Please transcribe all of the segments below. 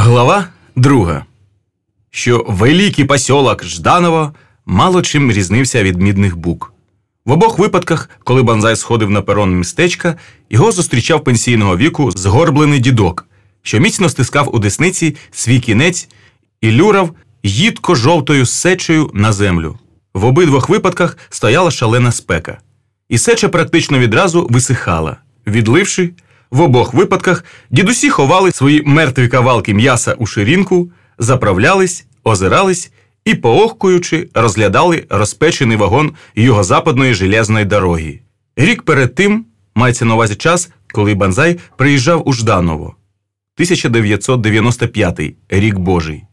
Глава друга. Що великий посьолок Жданово мало чим різнився від мідних бук. В обох випадках, коли банзай сходив на перон містечка, його зустрічав пенсійного віку згорблений дідок, що міцно стискав у десниці свій кінець і люрав їдко жовтою сечею на землю. В обидвох випадках стояла шалена спека, і сеча практично відразу висихала, відливши. В обох випадках дідусі ховали свої мертві кавалки м'яса у ширинку, заправлялись, озирались і, поохкуючи, розглядали розпечений вагон юго-западної железної дороги. Рік перед тим мається на увазі час, коли Банзай приїжджав у Жданово. 1995 рік Божий.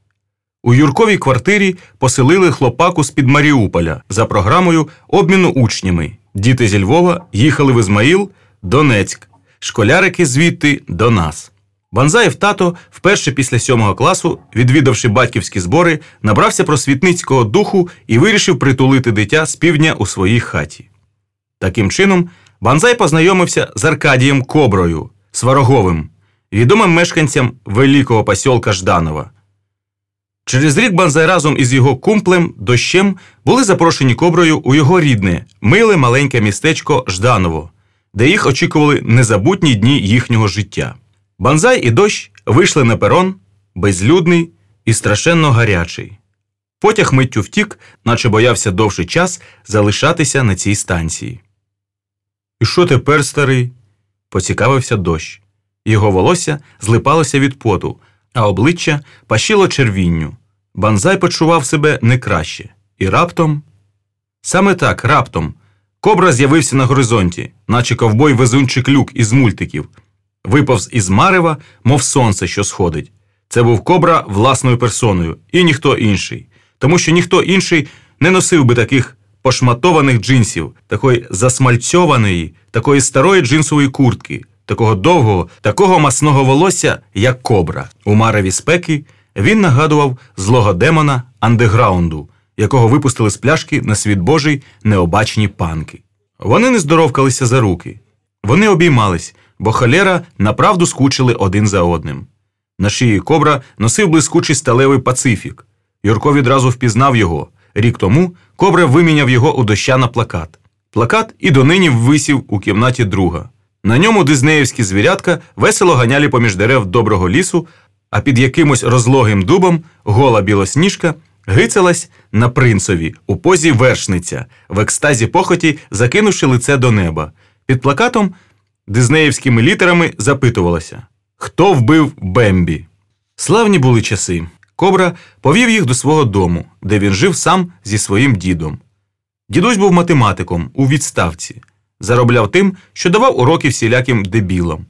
У Юрковій квартирі поселили хлопаку з під Маріуполя за програмою обміну учнями. Діти зі Львова їхали в Ізмаїл, Донецьк школярики звідти до нас. Банзаєв тато, вперше після сьомого класу, відвідавши батьківські збори, набрався просвітницького духу і вирішив притулити дитя з півдня у своїй хаті. Таким чином, Банзай познайомився з Аркадієм Коброю, Свароговим, відомим мешканцям великого посілка Жданова. Через рік Банзай разом із його кумплем дощем були запрошені Коброю у його рідне, миле маленьке містечко Жданово де їх очікували незабутні дні їхнього життя. Банзай і дощ вийшли на перон, безлюдний і страшенно гарячий. Потяг миттю втік, наче боявся довший час залишатися на цій станції. І що тепер, старий? поцікавився дощ. Його волосся злипалося від поту, а обличчя пащило червінню. Банзай почував себе не краще. І раптом. Саме так, раптом, Кобра з'явився на горизонті, наче ковбой везунчик люк із мультиків. Виповз із марева, мов сонце, що сходить. Це був кобра власною персоною, і ніхто інший. Тому що ніхто інший не носив би таких пошматованих джинсів, такої засмальцьованої, такої старої джинсової куртки, такого довгого, такого масного волосся, як кобра. У мареві спеки він нагадував злого демона андеграунду якого випустили з пляшки на світ Божий необачні панки. Вони не здоровкалися за руки, вони обіймались, бо холера направду скучили один за одним. На шиї кобра носив блискучий сталевий пацифік. Юрко відразу впізнав його. Рік тому кобра виміняв його у доща на плакат. Плакат і донині висів у кімнаті друга. На ньому дизнеївські звірятка весело ганяли поміж дерев доброго лісу, а під якимось розлогим дубом гола білосніжка Гицалась на принцові у позі вершниця, в екстазі похоті закинувши лице до неба. Під плакатом дизнеївськими літерами запитувалося Хто вбив Бембі? Славні були часи. Кобра повів їх до свого дому, де він жив сам зі своїм дідом. Дідусь був математиком у відставці, заробляв тим, що давав уроки всіляким дебілам.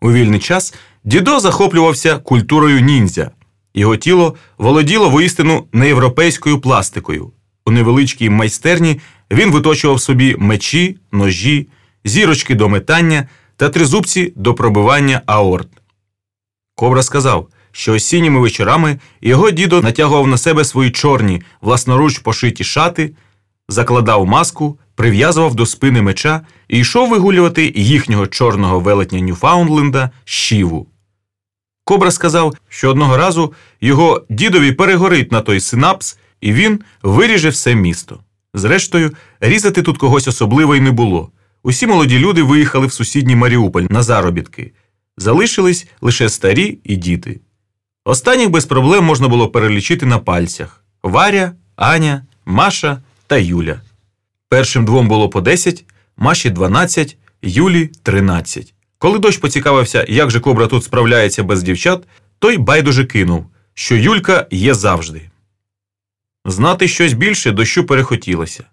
У вільний час дідо захоплювався культурою ніндзя. Його тіло володіло воістину неєвропейською пластикою. У невеличкій майстерні він виточував собі мечі, ножі, зірочки до метання та тризубці до пробивання аорт. Кобра сказав, що осінніми вечорами його дідо натягував на себе свої чорні, власноруч пошиті шати, закладав маску, прив'язував до спини меча і йшов вигулювати їхнього чорного велетня Ньюфаундленда щіву. Кобра сказав, що одного разу його дідові перегорить на той синапс, і він виріже все місто. Зрештою, різати тут когось особливо й не було. Усі молоді люди виїхали в сусідній Маріуполь на заробітки. Залишились лише старі і діти. Останніх без проблем можна було перелічити на пальцях Варя, Аня, Маша та Юля. Першим двом було по 10, Маші 12, Юлі 13. Коли дощ поцікавився, як же кобра тут справляється без дівчат, той байдуже кинув, що Юлька є завжди. Знати щось більше дощу перехотілося.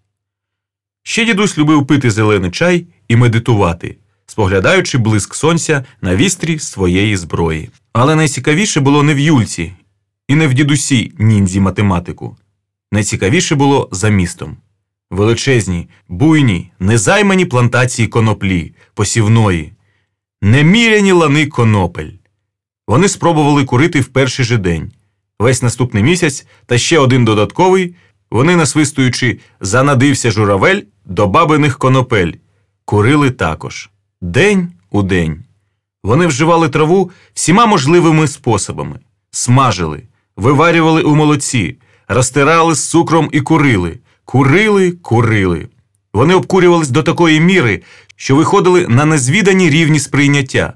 Ще дідусь любив пити зелений чай і медитувати, споглядаючи блиск сонця на вістрі своєї зброї. Але найцікавіше було не в Юльці і не в дідусі ніндзі математику. Найцікавіше було за містом. Величезні, буйні, незаймані плантації коноплі, посівної неміряні лани конопель. Вони спробували курити в перший же день. Весь наступний місяць та ще один додатковий, вони, насвистуючи, занадився журавель до бабиних конопель, курили також день у день. Вони вживали траву всіма можливими способами, смажили, виварювали у молоці, розтирали з цукром і курили, курили, курили. Вони обкурювались до такої міри, що виходили на незвідані рівні сприйняття.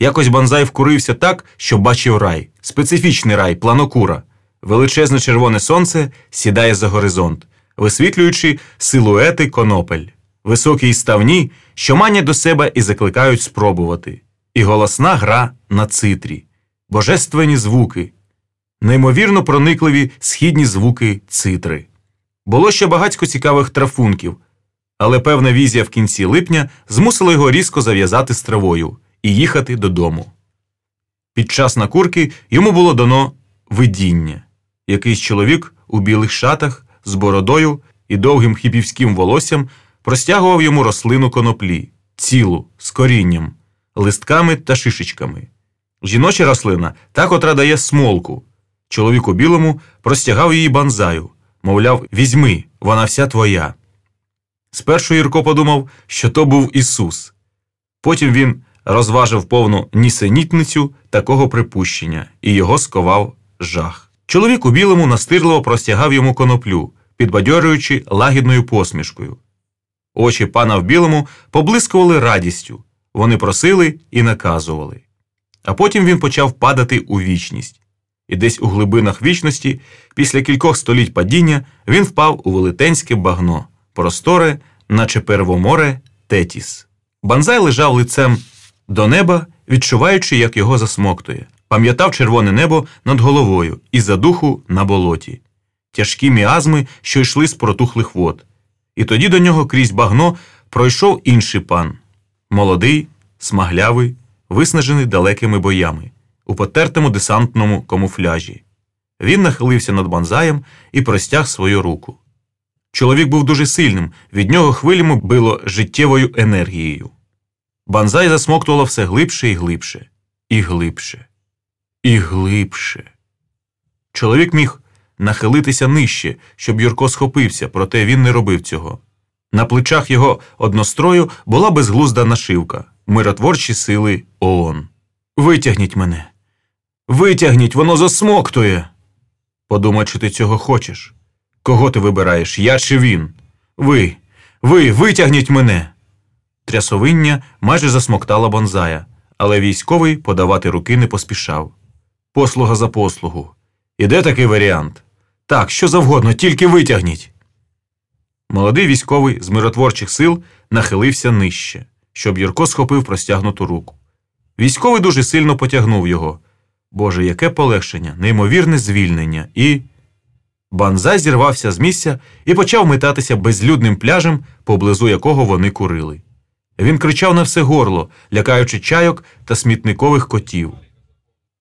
Якось банзай вкурився так, що бачив рай, специфічний рай, планокура. Величезне червоне сонце сідає за горизонт, висвітлюючи силуети конопель, високі й ставні, що манять до себе і закликають спробувати, і голосна гра на цитрі, божественні звуки, неймовірно проникливі східні звуки цитри. Було ще багатько цікавих трафунків, але певна візія в кінці липня змусила його різко зав'язати з травою і їхати додому. Під час накурки йому було дано видіння. Якийсь чоловік у білих шатах з бородою і довгим хіпівським волоссям простягував йому рослину коноплі, цілу, з корінням, листками та шишечками. Жіноча рослина та, котра дає смолку. Чоловік у білому простягав її банзаю, мовляв, візьми, вона вся твоя. Спершу Юрко подумав, що то був Ісус. Потім він розважив повну нісенітницю такого припущення, і його сковав жах. Чоловік у білому настирливо простягав йому коноплю, підбадьорюючи лагідною посмішкою. Очі пана в білому поблискували радістю, вони просили і наказували. А потім він почав падати у вічність. І десь у глибинах вічності, після кількох століть падіння, він впав у велетенське багно, просторе, наче первоморе Тетіс. Банзай лежав лицем до неба, відчуваючи, як його засмоктує, пам'ятав червоне небо над головою і задуху на болоті, тяжкі міазми, що йшли з протухлих вод. І тоді до нього крізь багно пройшов інший пан молодий, смаглявий, виснажений далекими боями, у потертому десантному камуфляжі. Він нахилився над банзаєм і простяг свою руку. Чоловік був дуже сильним, від нього хвилями било життєвою енергією. Банзай засмоктувало все глибше і глибше, і глибше, і глибше. Чоловік міг нахилитися нижче, щоб Юрко схопився, проте він не робив цього. На плечах його однострою була безглузда нашивка миротворчі сили ООН. Витягніть мене. Витягніть, воно засмоктує. Подумай, чи ти цього хочеш. Кого ти вибираєш, я чи він? Ви, ви, витягніть мене. Трясовиння майже засмоктала бонзая, але військовий подавати руки не поспішав. Послуга за послугу. Іде такий варіант. Так, що завгодно, тільки витягніть. Молодий військовий з миротворчих сил нахилився нижче, щоб Юрко схопив простягнуту руку. Військовий дуже сильно потягнув його. Боже, яке полегшення, неймовірне звільнення, і. Банзай зірвався з місця і почав метатися безлюдним пляжем, поблизу якого вони курили. Він кричав на все горло, лякаючи чайок та смітникових котів.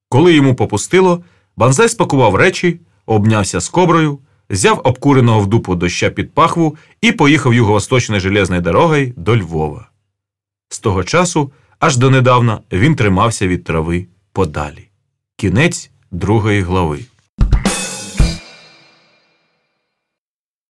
Коли йому попустило, Банзай спакував речі, обнявся з коброю, взяв обкуреного в дупу доща під пахву і поїхав юго-восточною железною дорогою до Львова. З того часу, аж донедавна, він тримався від трави подалі. Кінець другої глави.